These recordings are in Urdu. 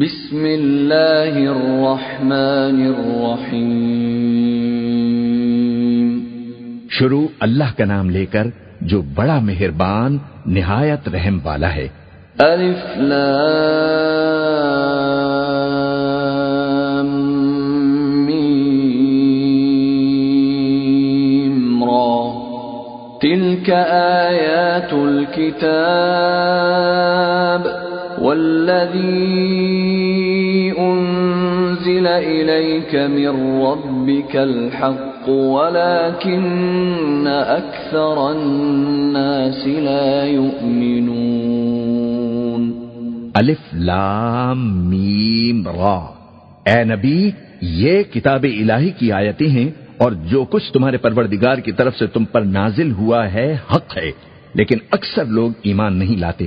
بسم اللہ الرحمن الرحیم شروع اللہ کا نام لے کر جو بڑا مہربان نہایت رحم والا ہے۔ الف لام میم را۔ تلك آیات الكتاب والذي أنزل إليك من ربك الحق ولكن أكثر الناس لا يؤمنون الف لام میم را۔ اے نبی، یہ کتاب الہی کی آیتیں ہیں اور جو کچھ تمہارے پروردگار کی طرف سے تم پر نازل ہوا ہے حق ہے، لیکن اکثر لوگ ایمان نہیں لاتے۔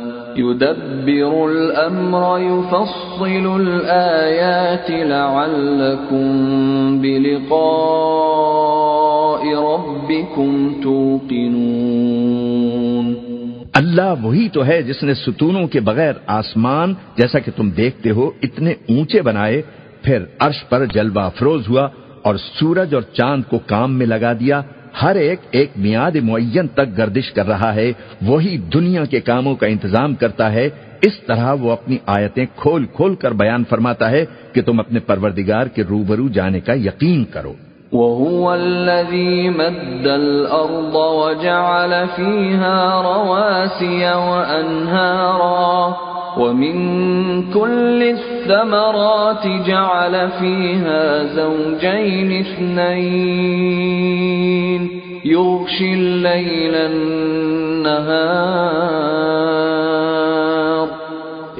يدبر الأمر، يفصل الآيات لعلكم بلقاء ربكم توقنون۔ اللہ وہی تو ہے جس نے ستونوں کے بغیر آسمان جیسا کہ تم دیکھتے ہو اتنے اونچے بنائے، پھر عرش پر جلوہ افروز ہوا اور سورج اور چاند کو کام میں لگا دیا۔ ہر ایک ایک میاد معین تک گردش کر رہا ہے، وہی دنیا کے کاموں کا انتظام کرتا ہے۔ اس طرح وہ اپنی آیتیں کھول کھول کر بیان فرماتا ہے کہ تم اپنے پروردگار کے روبرو جانے کا یقین کرو۔ وهو الذي مد الأرض وجعل فيها رواسي وأنهارا۔ ومن كل الثمرات جعل فيها زوجين اثنين يغشي الليل النهار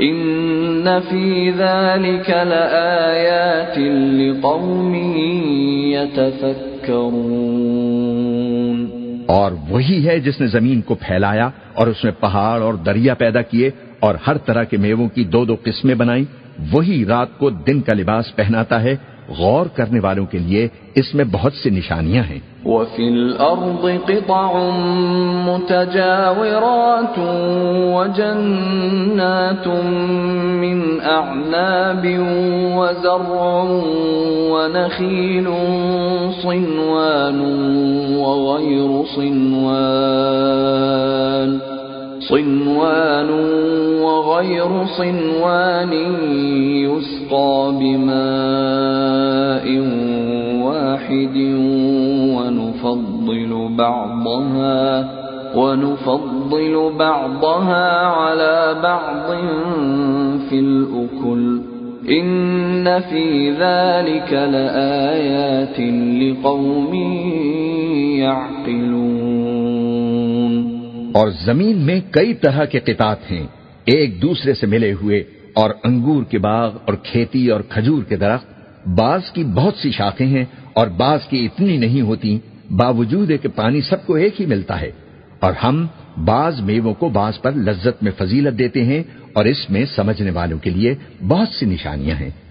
إن في ذلك لآيات لقوم يتفكرون اور وہی ہے جس نے زمین کو پھیلایا اور اس میں پہاڑ اور دریا پیدا کیے اور ہر طرح کے میووں کی دو دو قسمیں بنائی وہی رات کو دن کا لباس پہناتا ہے، غور کرنے والوں کے لیے اس میں بہت سی نشانیاں ہیں۔ وفي الأرض قطع متجاورات وجنات من أعناب وزرع ونخيل صنوان وغير صنوان صنوان وغير صنوان يسقى بماء واحد ونفضل بعضها ونفضل بعضها على بعض في الأكل إن في ذلك لآيات لقوم يعقلون اور زمین میں کئی طرح کے قطعات ہیں ایک دوسرے سے ملے ہوئے اور انگور کے باغ اور کھیتی اور کھجور کے درخت بعض کی بہت سی شاخیں ہیں اور بعض کی اتنی نہیں ہوتی باوجود ہے کہ پانی سب کو ایک ہی ملتا ہے اور ہم بعض میووں کو بعض پر لذت میں فضیلت دیتے ہیں اور اس میں سمجھنے والوں کے لیے بہت سی نشانیاں ہیں۔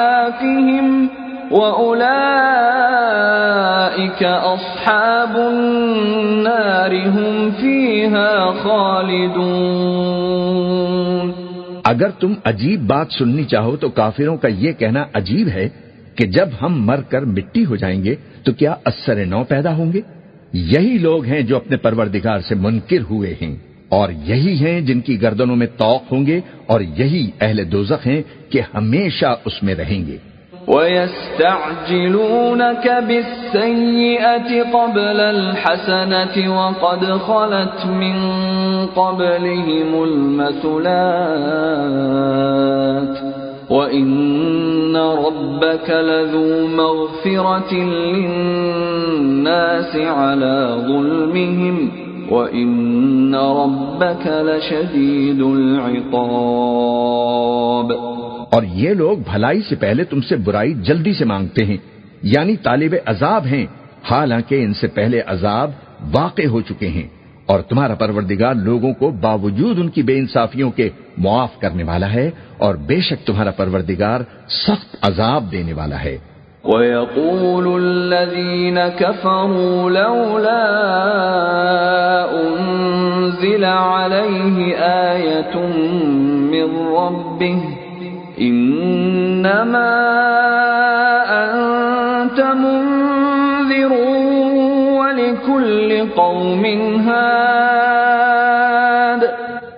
أعنافهم وأولئك أصحاب النار هم فيها خالدون اگر تم عجیب بات سننی چاہو تو کافروں کا یہ کہنا عجیب ہے کہ جب ہم مر کر مٹی ہو جائیں گے تو کیا اثر نو پیدا ہوں گے؟ یہی لوگ ہیں جو اپنے پروردگار سے منکر ہوئے ہیں۔ اور یہی ہیں جن کی گردنوں میں توق ہوں گے اور یہی اہل دوزخ ہیں کہ ہمیشہ اس میں رہیں گے۔ ويستعجلونك بالسيئة قبل الحسنة وقد خلت من قبلهم المثلات وإن ربك لذو مغفرة للناس على ظلمهم وإن ربك لشديد العقاب اور یہ لوگ بھلائی سے پہلے تم سے برائی جلدی سے مانگتے ہیں یعنی طالب عذاب ہیں۔ حالانکہ ان سے پہلے عذاب واقع ہو چکے ہیں اور تمہارا پروردگار لوگوں کو باوجود ان کی بے انصافیوں کے معاف کرنے والا ہے اور بے شک تمہارا پروردگار سخت عذاب دینے والا ہے۔ وَيَقُولُ الَّذِينَ كَفَرُوا لَوْلَا أُنزِلَ عَلَيْهِ آيَةٌ مِّن رَّبِّهِ انما انت منذر ولكل قوم هاد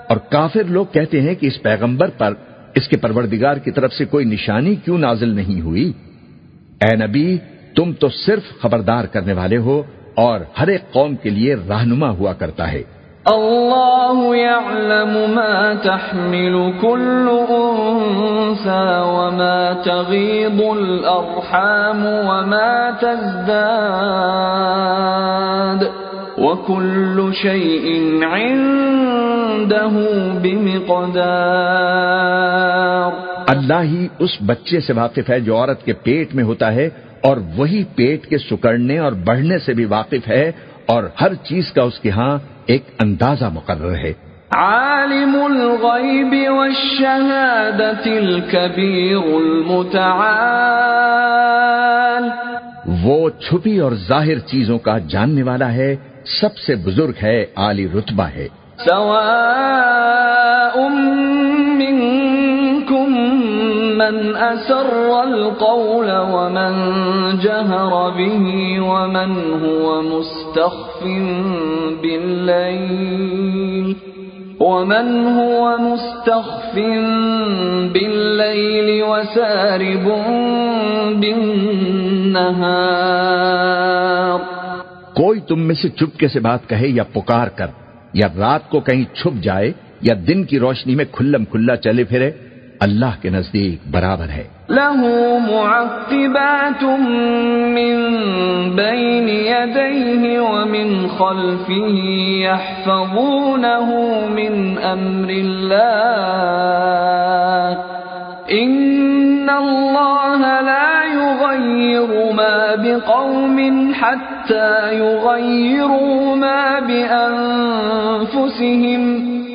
اور کافر لوگ کہتے ہیں کہ اس پیغمبر پر، اس کے پروردگار کی طرف سے کوئی نشانی کیوں نازل نہیں ہوئی؟ اے نبی، تم تو صرف خبردار کرنے والے ہو اور ہر ایک قوم کے لیے رہنما ہوا کرتا ہے۔ الله يعلم ما تحمل كل أنثى وما تغيض الأرحام وما تزداد وكل شيء عنده بمقدار۔ اللہ ہی اس بچے سے واقف ہے جو عورت کے پیٹ میں ہوتا ہے اور وہی پیٹ کے سکڑنے اور بڑھنے سے بھی واقف ہے اور ہر چیز کا اس کے ہاں ایک اندازہ مقرر ہے۔ عالم الغیب والشہادت الكبیر المتعال۔ وہ چھپی اور ظاہر چیزوں کا جاننے والا ہے سب سے بزرگ ہے عالی رتبہ ہے۔ سواء منکم من اسر القول ومن جهر به ومن هو مستخف بالليل ومن هو مستخف بالليل وسارب بالنهار کوئی تم میں سے چپکے سے بات کہے یا پکار کر یا رات کو کہیں چھپ جائے یا دن کی روشنی میں کھلم کھلا چلے پھرے اللہ کے نزدیک برابر ہے۔ له معقبات من بين يديه ومن خلفه يحفظونه من أمر الله إن الله لا يغير ما بقوم حتى يغيروا ما بأنفسهم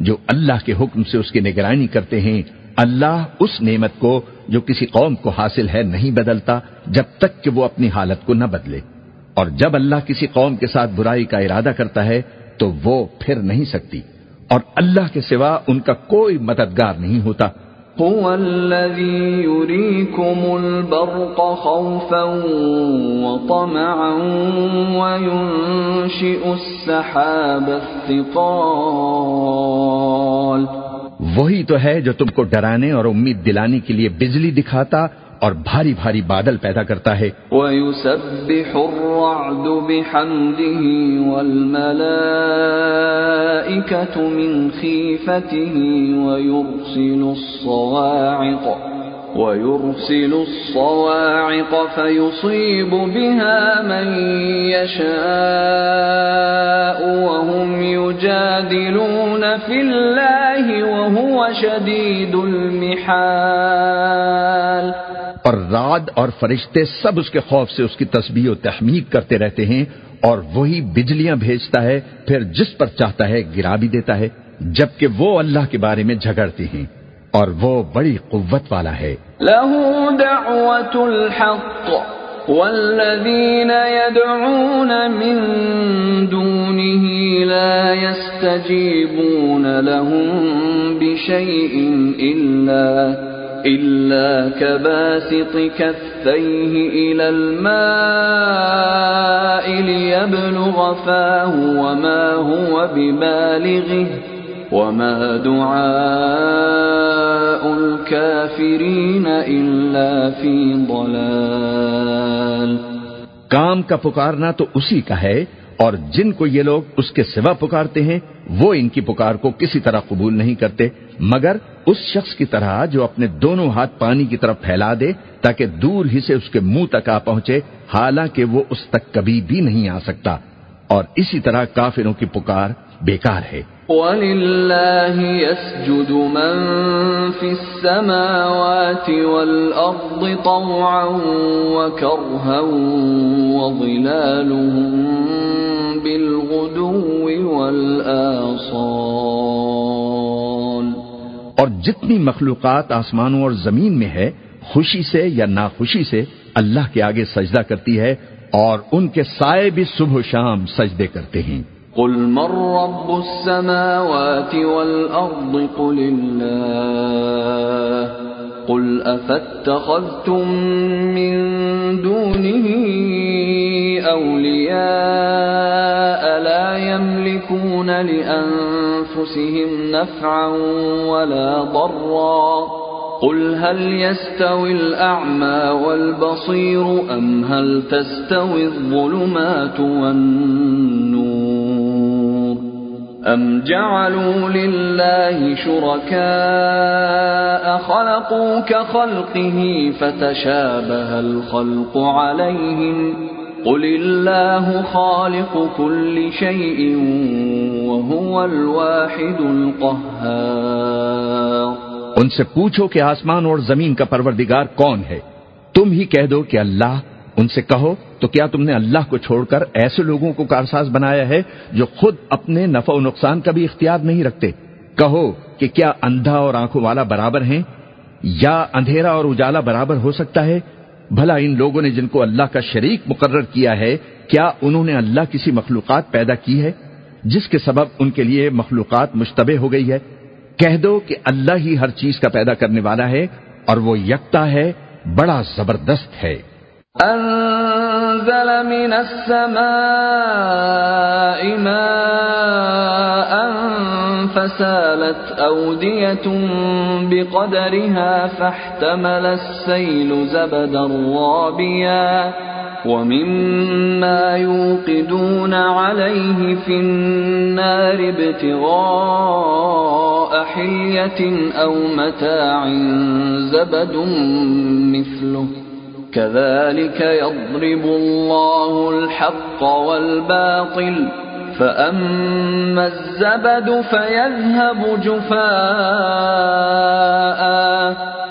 جو اللہ کے حکم سے اس کی نگرانی کرتے ہیں، اللہ اس نعمت کو جو کسی قوم کو حاصل ہے نہیں بدلتا جب تک کہ وہ اپنی حالت کو نہ بدلے۔ اور جب اللہ کسی قوم کے ساتھ برائی کا ارادہ کرتا ہے، تو وہ پھر نہیں سکتی۔ اور اللہ کے سوا ان کا کوئی مددگار نہیں ہوتا۔ هو الذي يريكم البرق خوفا وطمعا وينشئ السحاب الثقال وہی تو ہے جو تم کو ڈرانے اور امید دلانے کے لیے بجلی دکھاتا اور بھاری بھاری بادل پیدا کرتا ہے۔ وَيُسَبِّحُ الرَّعْدُ بِحَمْدِهِ وَالْمَلَائِكَةُ مِنْ خِيفَتِهِ وَيُرْسِلُ الصَّوَاعِقَ وَيُرْسِلُ الصَّوَاعِقَ فَيُصِيبُ بِهَا مَن يَشَاءُ وَهُمْ يُجَادِلُونَ فِي اللَّهِ وَهُوَ شَدِيدُ الْمِحَالِ اور راد اور فرشتے سب اس کے خوف سے اس کی تسبیح و تحمید کرتے رہتے ہیں اور وہی بجلیاں بھیجتا ہے پھر جس پر چاہتا ہے گرا بھی دیتا ہے جبکہ وہ اللہ کے بارے میں جھگڑتے ہیں اور وہ بڑی قوت والا ہے۔ له دعوت الحق والذين يدعون من دونه لا يستجيبون لهم بشيء إلا, إلا كباسط كفيه إلى الماء ليبلغ فاه وما هو ببالغه وما دعاء الكافرين إلا في ضلال۔ کام کا پکارنا تو اسی کا ہے اور جن کو یہ لوگ اس کے سوا پکارتے ہیں، وہ ان کی پکار کو کسی طرح قبول نہیں کرتے، مگر اس شخص کی طرح جو اپنے دونوں ہاتھ پانی کی طرف پھیلا دے تاکہ دور ہی سے اس کے منہ تک آ پہنچے، حالانکہ وہ اس تک کبھی بھی نہیں آ سکتا۔ اور اسی طرح کافروں کی پکار بیکار ہے۔ وَلِلَّهِ يَسْجُدُ مَن فِي السَّمَاوَاتِ وَالْأَرْضِ طَوْعًا وَكَرْهًا وَظِلَالُهُم بِالْغُدُوِّ وَالْآصَالِ اور جتنی مخلوقات آسمانوں اور زمین میں ہے، خوشی سے یا ناخوشی سے اللہ کے آگے سجدہ کرتی ہے اور ان کے سائے بھی صبح و شام سجدے کرتے ہیں۔ قل من رب السماوات والأرض قل الله قل أفاتخذتم من دونه أولياء لا يملكون لأنفسهم نفعا ولا ضرا قل هل يستوي الأعمى والبصير أم هل تستوي الظلمات والنور أم جعلوا لله شركاء خلقوا كخلقه فتشابه الخلق عليهم قل الله خالق كل شيء وهو الواحد القهار ان سے پوچھو کہ آسمان اور زمین کا پروردگار کون ہے؟ تم ہی کہہ دو کہ اللہ ان سے کہو تو کیا تم نے اللہ کو چھوڑ کر ایسے لوگوں کو کارساز بنایا ہے جو خود اپنے نفع و نقصان کا بھی اختیار نہیں رکھتے؟ کہو کہ کیا اندھا اور آنکھوں والا برابر ہیں؟ یا اندھیرا اور اجالا برابر ہو سکتا ہے؟ بھلا ان لوگوں نے جن کو اللہ کا شریک مقرر کیا ہے، کیا انہوں نے اللہ کسی مخلوقات پیدا کی ہے؟ جس کے سبب ان کے لیے مخلوقات مشتبہ ہو گئی ہے۔ کہہ دو کہ اللہ ہی ہر چیز کا پیدا کرنے والا ہے اور وہ یکتا ہے، بڑا زبردست ہے۔ انزل من السماء ماء فسالت اودية بقدرها فاحتمل السيل زبدا رابيا ومما يوقدون عليه في النار ابتغاء حلية او متاع زبد مثله كذلك يضرب الله الحق والباطل، فأما الزبد فيذهب جفاء،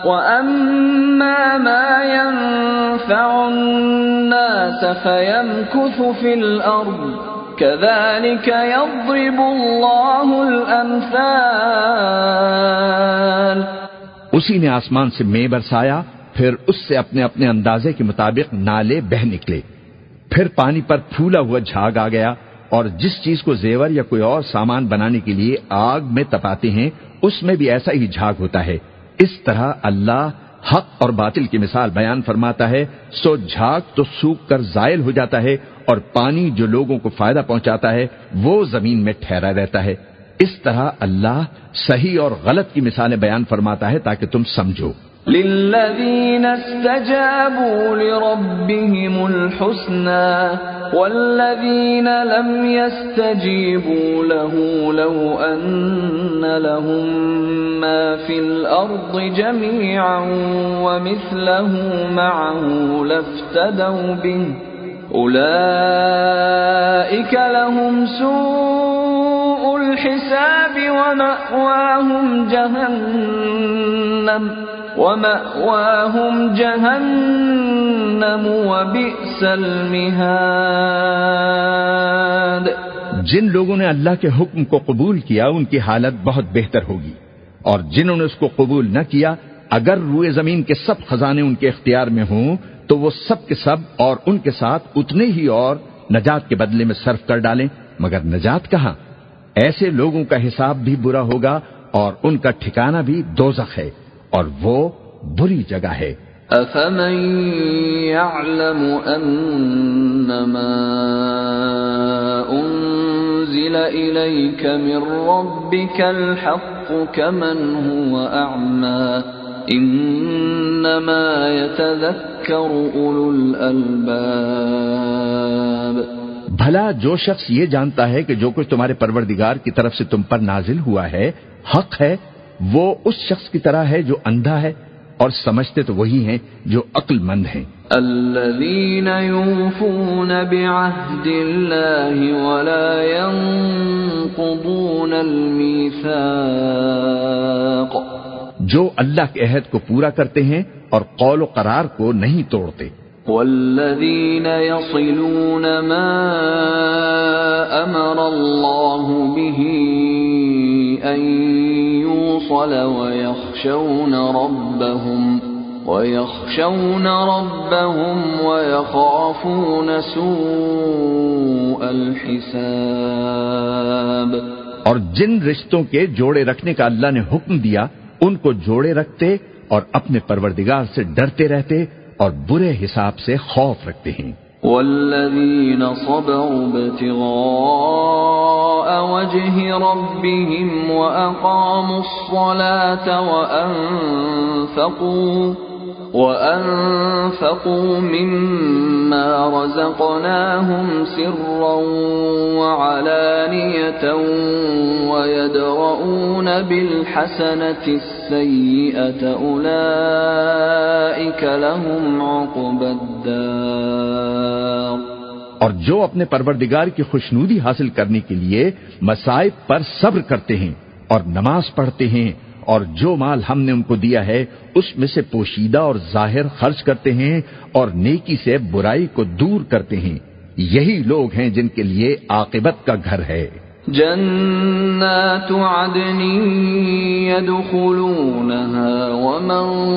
وأما ما ينفع الناس فيمكث في الأرض، كذلك يضرب الله الأمثال. اسی نے آسمان سے میں برسایا پھر اس سے اپنے اپنے اندازے کے مطابق نالے بہ نکلے۔ پھر پانی پر پھولا ہوا جھاگ آ گیا اور جس چیز کو زیور یا کوئی اور سامان بنانے کے لیے آگ میں تپاتے ہیں، اس میں بھی ایسا ہی جھاگ ہوتا ہے۔ اس طرح اللہ حق اور باطل کی مثال بیان فرماتا ہے، سو جھاگ تو سوکھ کر زائل ہو جاتا ہے اور پانی جو لوگوں کو فائدہ پہنچاتا ہے، وہ زمین میں ٹھہرا رہتا ہے۔ اس طرح اللہ صحیح اور غلط کی مثالیں بیان فرماتا ہے تاکہ تم سمجھو۔ للذين استجابوا لربهم الحسنى والذين لم يستجيبوا له لو أن لهم ما في الأرض جميعا ومثله معه لافتدوا به أولئك لهم سوء الحساب ومأواهم جهنم وَمَأْوَاهُمْ جَهَنَّمُ وَبِئْسَ الْمِهَادِ جن لوگوں نے اللہ کے حکم کو قبول کیا، ان کی حالت بہت بہتر ہوگی۔ اور جنہوں نے اس کو قبول نہ کیا، اگر روئے زمین کے سب خزانے ان کے اختیار میں ہوں، تو تو وہ سب کے سب اور ان کے ساتھ اتنے ہی اور نجات کے بدلے میں صرف کر ڈالیں۔ مگر نجات کہاں؟ ایسے لوگوں کا حساب بھی برا ہوگا اور ان کا ٹھکانہ بھی دوزخ ہے۔ اور وہ بری جگہ ہے۔ أفمن يعلم أنما أنزل إليك من ربك الحق كمن هو أعمى إنما يتذكر أولو الألباب بھلا جو شخص یہ جانتا ہے کہ جو کچھ تمہارے پروردگار کی طرف سے تم پر نازل ہوا ہے حق ہے وہ اس شخص کی طرح ہے جو اندھا ہے اور سمجھتے تو وہی ہیں جو عقل مند ہیں۔ الذين يوفون بعهد الله ولا ينقضون الميثاق جو اللہ کے عہد کو پورا کرتے ہیں اور قول و قرار کو نہیں توڑتے۔ والذين يصلون ما امر الله به ان يوصل ويخشون ربهم ويخشون ربهم ويخافون سوء الحساب اور جن رشتوں کے جوڑے رکھنے کا اللہ نے حکم دیا، ان کو جوڑے رکھتے اور اپنے پروردگار سے ڈرتے رہتے اور برے حساب سے خوف رکھتے ہیں۔ والذين صبروا ابتغاء وجه ربهم وأقاموا الصلاة وأنفقوا وأنفقوا مما رزقناهم سرا وعلانية ويدرؤون بالحسنة السيئة أولئك لهم عقب الدار اور جو اپنے پروردگار کی خوشنودی حاصل کرنے کے لیے مصائب پر صبر کرتے ہیں اور نماز پڑھتے ہیں اور جو مال ہم نے ان کو دیا ہے، اس میں سے پوشیدہ اور ظاہر خرچ کرتے ہیں اور نیکی سے برائی کو دور کرتے ہیں۔ یہی لوگ ہیں جن کے لیے عاقبت کا گھر ہے۔ جنات عدن يدخلونها ومن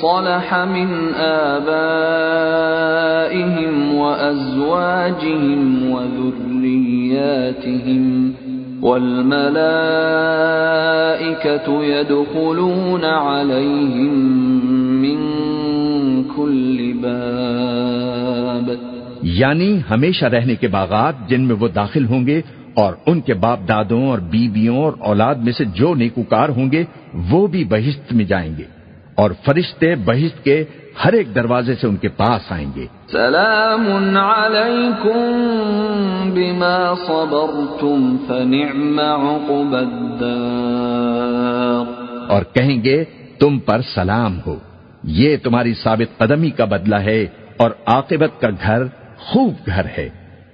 صلح من آبائهم وأزواجهم وذرياتهم والملائكة يدخلون عليهم من كل باب. یعنی ہمیشہ رہنے کے باغات جن میں وہ داخل ہوں گے اور ان کے باپ دادوں اور بیویوں اور اولاد میں سے جو نیکوکار ہوں گے وہ بھی بہشت میں جائیں گے اور فرشتے بہشت کے ہر ایک دروازے سے ان کے پاس آئیں گے۔ سلام علیکم بما صبرتم فنعم عقب الدار۔ اور کہیں گے تم پر سلام ہو۔ یہ تمہاری ثابت قدمی کا بدلہ ہے اور عاقبت کا گھر خوب گھر ہے۔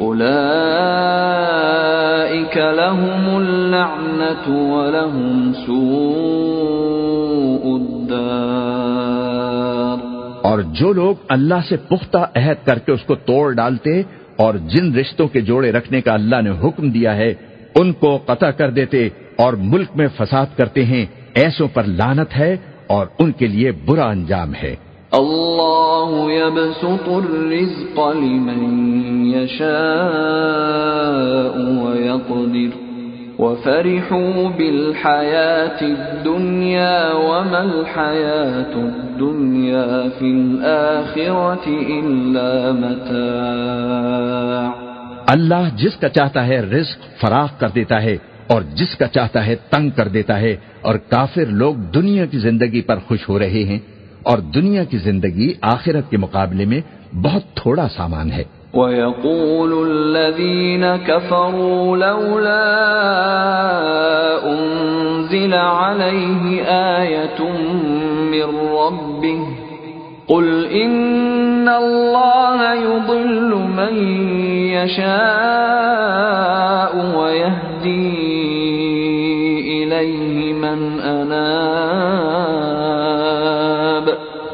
أولئك لهم اللعنة ولهم سوء الدار اور جو لوگ اللہ سے پختہ عہد کر کے اس کو توڑ ڈالتے اور جن رشتوں کے جوڑے رکھنے کا اللہ نے حکم دیا ہے، ان کو قطع کر دیتے اور ملک میں فساد کرتے ہیں، ایسوں پر لانت ہے اور ان کے لیے برا انجام ہے۔ اللہ يبسط الرزق لمن يشاء ويقدر وفرحوا بالحياة الدنيا وما الحياة الدنيا في الآخرة إلا متاع اللہ جس کا چاہتا ہے رزق فراخ کر دیتا ہے اور جس کا چاہتا ہے تنگ کر دیتا ہے اور کافر لوگ دنیا کی زندگی پر خوش ہو رہے ہیں اور دنیا کی زندگی آخرت کے مقابلے میں بہت تھوڑا سامان ہے۔ وَيَقُولُ الَّذِينَ كَفَرُوا لَوْلَا أُنزِلَ عَلَيْهِ آيَةٌ مِّن رَّبِّهِ قُلْ إِنَّ اللَّهَ يُضِلُّ مَن يشاء ويهدي إليه من أناب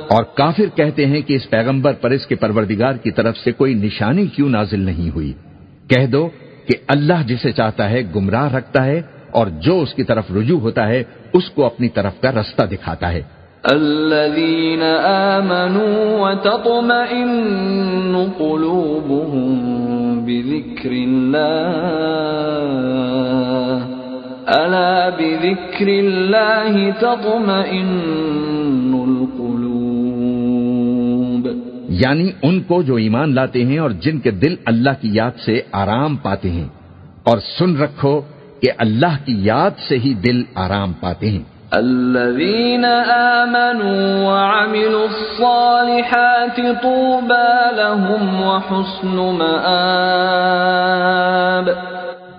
اور کافر کہتے ہیں کہ اس پیغمبر پر اس کے پروردگار کی طرف سے کوئی نشانی کیوں نازل نہیں ہوئی؟ کہہ دو کہ اللہ جسے چاہتا ہے گمراہ رکھتا ہے اور جو اس کی طرف رجوع ہوتا ہے، اس کو اپنی طرف کا رستہ دکھاتا ہے۔ الذين آمنوا وتطمئن قلوبهم بذكر الله ألا بذكر الله تطمئن یعنی ان کو جو ایمان لاتے ہیں اور جن کے دل اللہ کی یاد سے آرام پاتے ہیں۔ اور سن رکھو کہ اللہ کی یاد سے ہی دل آرام پاتے ہیں۔ الذين آمنوا وعملوا الصالحات طوبى لهم وحسن مآب۔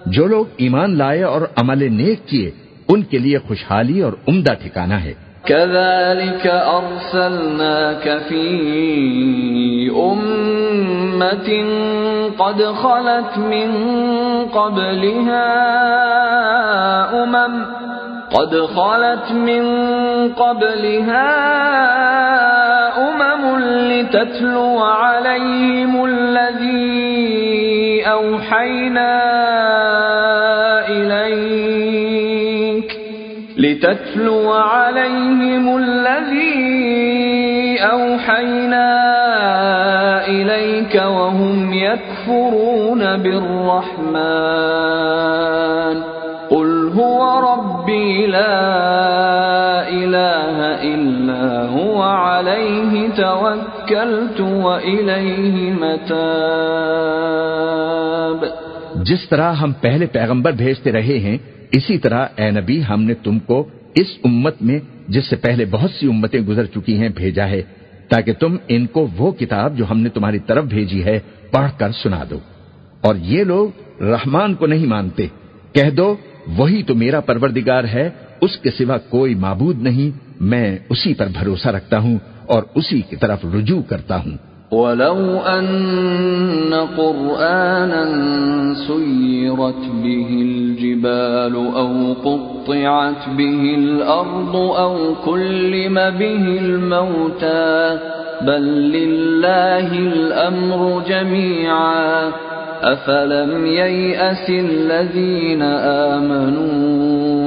جو لوگ ایمان لائے اور عمل نیک کیے ان کے لیے خوشحالی اور عمدہ ٹھکانہ ہے۔ كذلك أرسلناك في أمة قد خلت من قبلها أمم قد خلت من قبلها أمم لتتلو عليهم الذي أوحينا لتتلو عليهم الذي أوحينا إليك وهم يكفرون بالرحمن. قل هو ربي لا إله إلا هو، عليه توكلت وإليه متاب. جس طرح ہم پہلے پیغمبر بھیجتے رہے ہیں، اسی طرح اے نبی، ہم نے تم کو اس امت میں، جس سے پہلے بہت سی امتیں گزر چکی ہیں، بھیجا ہے، تاکہ تم ان کو وہ کتاب جو ہم نے تمہاری طرف بھیجی ہے، پڑھ کر سنا دو۔ اور یہ لوگ رحمان کو نہیں مانتے۔ کہہ دو، وہی تو میرا پروردگار ہے، اس کے سوا کوئی معبود نہیں، میں اسی پر بھروسہ رکھتا ہوں اور اسی کی طرف رجوع کرتا ہوں۔ ولو أن قرآنا سيرت به الجبال أو قطعت به الأرض أو كلم به الموتى، بل لله الأمر جميعا. أفلم ييأس الذين آمنوا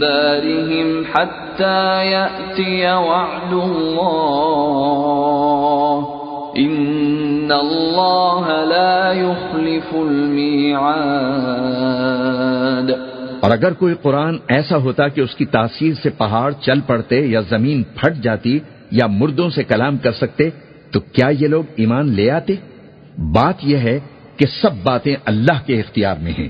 دارهم حتى يأتي وعد الله إن الله لا يخلف الميعاد اور اگر کوئی قرآن ایسا ہوتا کہ اس کی تاثیر سے پہاڑ چل پڑتے یا زمین پھٹ جاتی یا مردوں سے کلام کر سکتے، تو کیا یہ لوگ ایمان لے آتے؟ بات یہ ہے کہ سب باتیں اللہ کے اختیار میں ہیں۔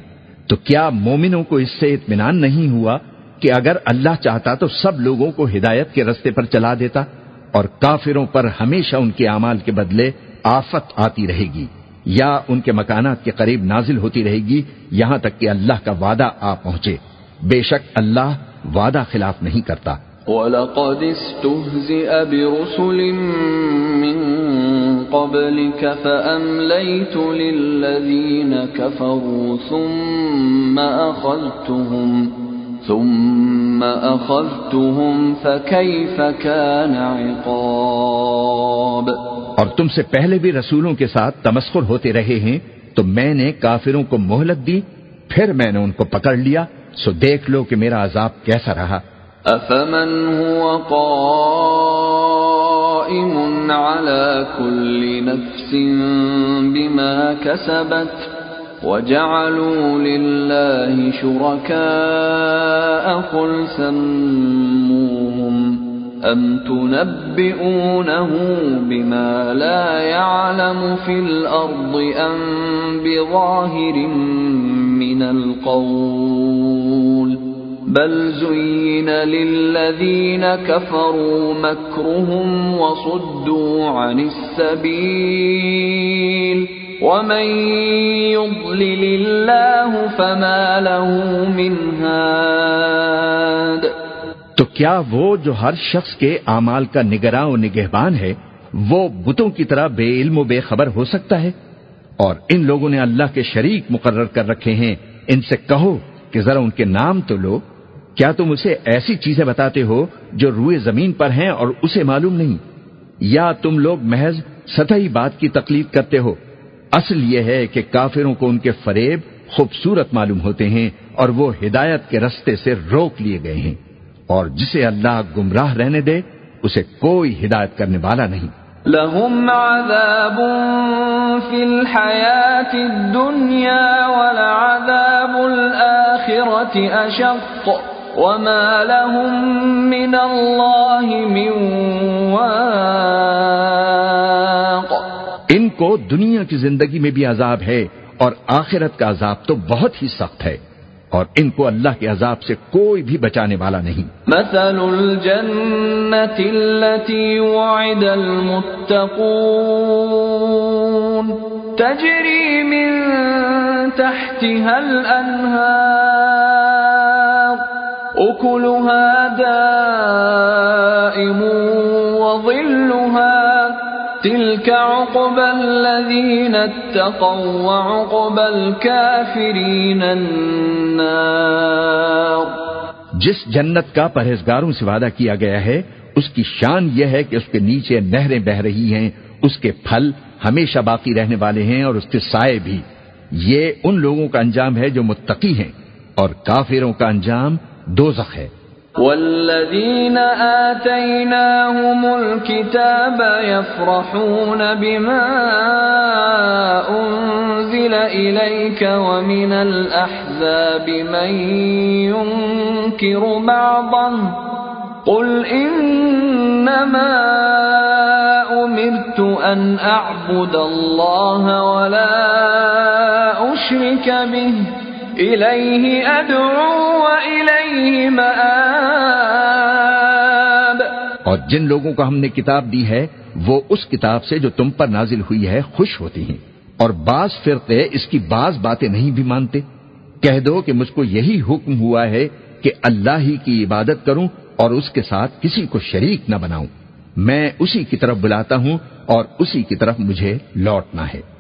تو کیا مومنوں کو اس سے اطمینان نہیں ہوا کہ اگر اللہ چاہتا تو سب لوگوں کو ہدایت کے رستے پر چلا دیتا اور کافروں پر ہمیشہ ان کے اعمال کے بدلے آفت آتی رہے گی یا ان کے مکانات کے قریب نازل ہوتی رہے گی، یہاں تک کہ اللہ کا وعدہ آ پہنچے۔ بے شک اللہ وعدہ خلاف نہیں کرتا۔ وَلَقَدِ اسْتُهْزِئَ بِرُسُلٍ مِّن قَبْلِكَ فَأَمْلَيْتُ لِلَّذِينَ كَفَرُوا ثُمَّ أَخَذْتُهُمْ ثُمَّ أَخَذْتُهُمْ فَكَيْفَ كَانَ عِقَابِ؟ اور تم سے پہلے بھی رسولوں کے ساتھ تمسخر ہوتے رہے ہیں تو میں نے کافروں کو مہلت دی پھر میں نے ان کو پکڑ لیا سو دیکھ لو کہ میرا عذاب کیسا رہا۔ أفمن هو قائم على كل نفس بما كسبت؟ وجعلوا لله شركاء قل سموهم أم تنبئونه بما لا يعلم في الأرض أم بظاهر من القول بل زين للذين كفروا مكرهم وصدوا عن السبيل ومن يضلل الله فما له من هاد تو کیا وہ جو ہر شخص کے اعمال کا نگراں و نگہبان ہے، وہ بتوں کی طرح بے علم و بے خبر ہو سکتا ہے؟ اور ان لوگوں نے اللہ کے شریک مقرر کر رکھے ہیں، ان سے کہو کہ ذرا ان کے نام تو لو۔ کیا تم اسے ایسی چیزیں بتاتے ہو جو روئے زمین پر ہیں اور اسے معلوم نہیں؟ یا تم لوگ محض سطحی بات کی تقلید کرتے ہو اصل یہ ہے کہ کافروں کو ان کے فریب خوبصورت معلوم ہوتے ہیں اور وہ ہدایت کے رستے سے روک لیے گئے ہیں اور جسے اللہ گمراہ رہنے دے، اسے کوئی ہدایت کرنے والا نہیں۔ لهم عذاب في الحياة الدنيا ولعذاب الآخرة أشق وما لهم من الله من واق کو دنیا کی زندگی میں بھی عذاب ہے اور آخرت کا عذاب تو بہت ہی سخت ہے اور ان کو اللہ کے عذاب سے کوئی بھی بچانے والا نہیں۔ مثل الجنة التي وعد المتقون تجري من تحتها الأنهار، أكلها دائم وظلها تلك عقبى الذين اتقوا وعقبى الكافرين النار۔ جس جنت کا پرہیزگاروں سے وعدہ کیا گیا ہے، اس کی شان یہ ہے کہ اس کے نیچے نہریں بہ رہی ہیں، اس کے پھل ہمیشہ باقی رہنے والے ہیں اور اس کے سائے بھی۔ یہ ان لوگوں کا انجام ہے جو متقی ہیں اور کافروں کا انجام دوزخ ہے۔ والذين آتيناهم الكتاب يفرحون بما أنزل إليك ومن الأحزاب من ينكر بعضا قل إنما أمرت أن أعبد الله ولا أشرك به إليه أدعو وإليه مآب. اور جن لوگوں کو ہم نے کتاب دی ہے، وہ اس کتاب سے جو تم پر نازل ہوئی ہے، خوش ہوتی ہیں۔ اور بعض فرقے اس کی بعض باتیں نہیں بھی مانتے۔ کہہ دو کہ مجھ کو یہی حکم ہوا ہے کہ اللہ ہی کی عبادت کروں اور اس کے ساتھ کسی کو شریک نہ بناؤں۔ میں اسی کی طرف بلاتا ہوں اور اسی کی طرف مجھے لوٹنا ہے۔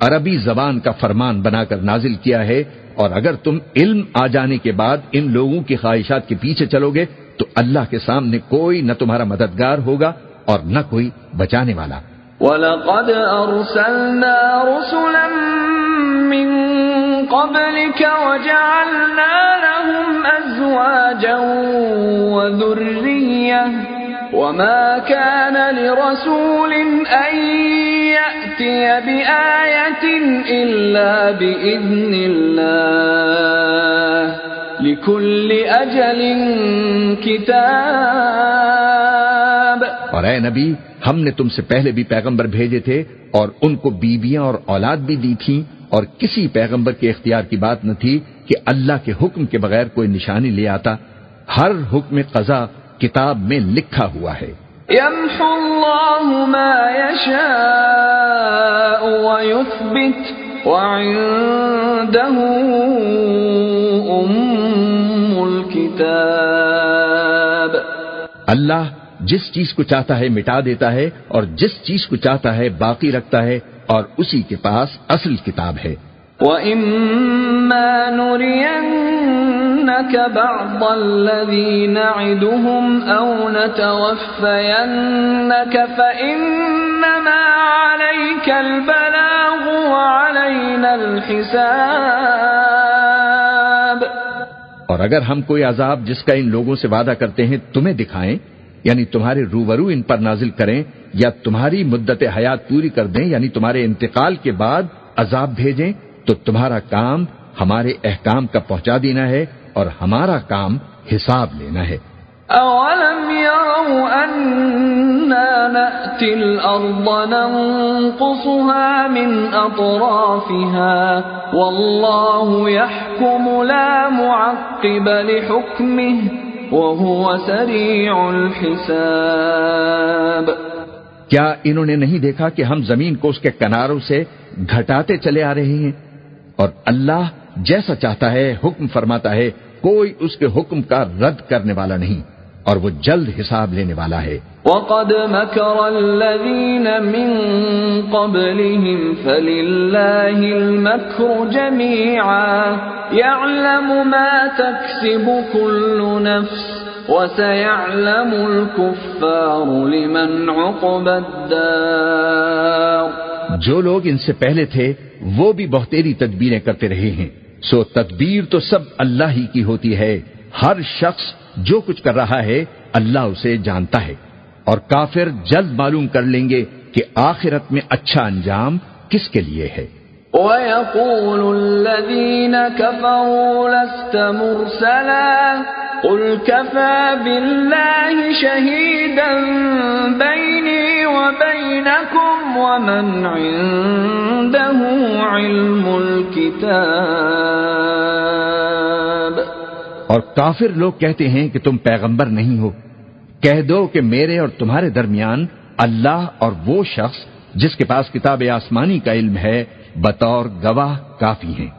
عربی زبان کا فرمان بنا کر نازل کیا ہے اور اگر تم علم آ جانے کے بعد ان لوگوں کی خواہشات کے پیچھے چلو گے، تو اللہ کے سامنے کوئی نہ تمہارا مددگار ہوگا اور نہ کوئی بچانے والا۔ وَلَقَدْ أَرْسَلْنَا رُسُلًا مِّن قَبْلِكَ وَجَعَلْنَا لَهُمْ أَزْوَاجًا وَذُرِّيَّةً وما كان لرسول أن يأتي بآية إلا بإذن الله لكل أجل كتاب اور اے نبی، ہم نے تم سے پہلے بھی پیغمبر بھیجے تھے اور ان کو بیویاں اور اولاد بھی دی تھیں اور کسی پیغمبر کے اختیار کی بات نہ تھی کہ اللہ کے حکم کے بغیر کوئی نشانی لے آتا، ہر حکم قضا کتاب میں لکھا ہوا ہے۔ يمحو الله ما يشاء ويثبت وعنده أم الكتاب اللہ جس چیز کو چاہتا ہے مٹا دیتا ہے اور جس چیز کو چاہتا ہے باقی رکھتا ہے اور اسی کے پاس اصل کتاب ہے۔ وَإِمَّا نُرِيَنَّكَ بَعْضَ الَّذِي نَعِدُهُمْ أَوْ نَتَوَفَّيَنَّكَ فَإِنَّمَا عَلَيْكَ الْبَلَاغُ وَعَلَيْنَا الْحِسَابُ. اور اگر ہم کوئی عذاب جس کا ان لوگوں سے وعدہ کرتے ہیں تمہیں دکھائیں یعنی تمہارے روبرو ان پر نازل کریں، یا تمہاری مدت حیات پوری کر دیں یعنی تمہارے انتقال کے بعد عذاب بھیجیں، تو تمہارا کام ہمارے احکام کا پہنچا دینا ہے اور ہمارا کام حساب لینا ہے۔ أولم يروا أنا نأتي الأرض ننقصها من أطرافها والله يحكم لا معقب لحكمه وهو سريع الحساب۔ کیا انہوں نے نہیں دیکھا کہ ہم زمین کو اس کے کناروں سے گھٹاتے چلے آ رہے ہیں؟ اور اللہ جیسا چاہتا ہے حکم فرماتا ہے کوئی اس کے حکم کا رد کرنے والا نہیں اور وہ جلد حساب لینے والا ہے۔ وقد مكر الذين من قبلهم فلله المكر جميعا يعلم ما تكسب كل نفس وسيعلم الكفار لمن عقب الدار۔ جو لوگ ان سے پہلے تھے وہ بھی بہتری تدبیریں کرتے رہے ہیں۔ سو تدبیر تو سب اللہ ہی کی ہوتی ہے۔ ہر شخص جو کچھ کر رہا ہے، اللہ اسے جانتا ہے۔ اور کافر جلد معلوم کر لیں گے کہ آخرت میں اچھا انجام کس کے لیے ہے۔ ويقول الذين كفروا لست مرسلا قل كفى بالله شهيدا بيني وبينكم ومن عنده علم الكتاب اور کافر لوگ کہتے ہیں کہ تم پیغمبر نہیں ہو۔ کہہ دو کہ میرے اور تمہارے درمیان اللہ اور وہ شخص جس کے پاس کتاب آسمانی کا علم ہے، بطور گواہ کافی ہیں۔